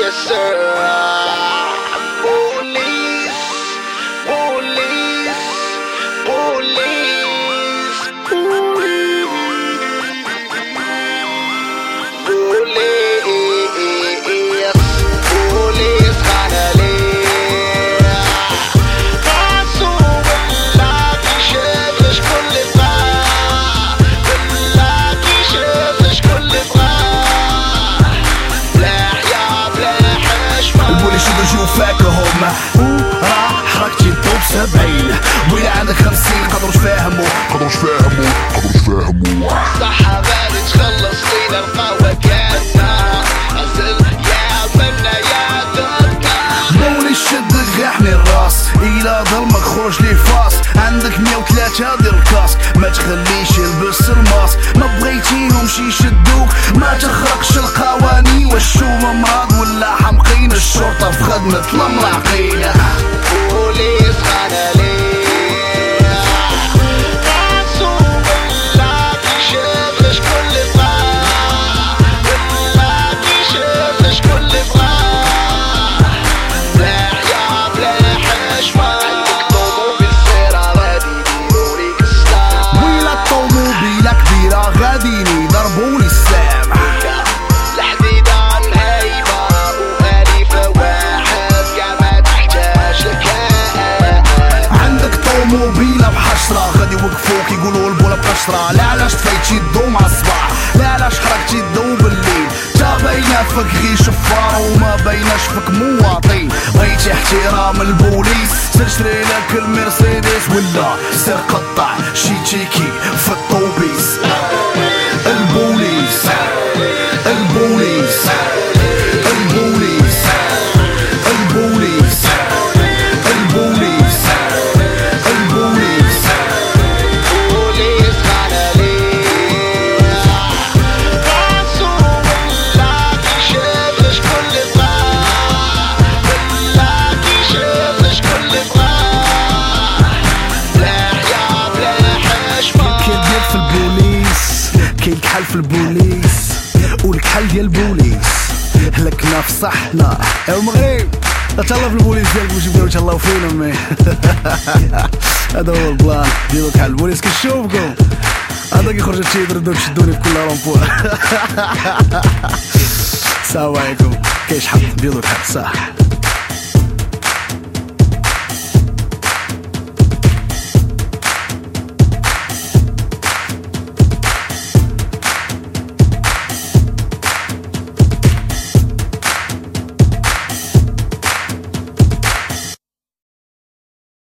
Yes sir شدوا جوفاكهم راه حركتي الضوب سبعين. بولي عندك خمسين قدروش فاهمو قدروش فاهمو قدروش فاهمو صحة بالي تخلص لينا القهوة كاتنا أزل يا منا يا دكا بولي شد غاحني الراس. إلى ظلمك خرج لي فاس. عندك 103 ديال الكاسك ما تخليش يلبس الماسك ما بغيتيهمش ويلا الطوموبيلة كبيرة غاديني بحشرة غادي يوقفوك يقولوا البولة بقشرة. لا علاش طفيتي الضو مع الصباح؟ لا علاش حركتي الضو بالليل؟ تا باينة فيك غير شفار وما بايناش فيك مواطن. بغيتي احترام البوليس. سير شري لك المرسيدس ولا سير قطع. شي تيكي كاين كحل في البوليس والكحل ديال البوليس. هلكنا في صحنا يا المغرب تهلا في البوليس ديالك باش يبداو يتهلاو فينا مي. هذا هو البلان. ديالو كحل البوليس. كنشوفكم. هذا كيخرج هادشي يردو تشدوني في كل رومبو السلام عليكم. كيشحال ديالو كحل صح.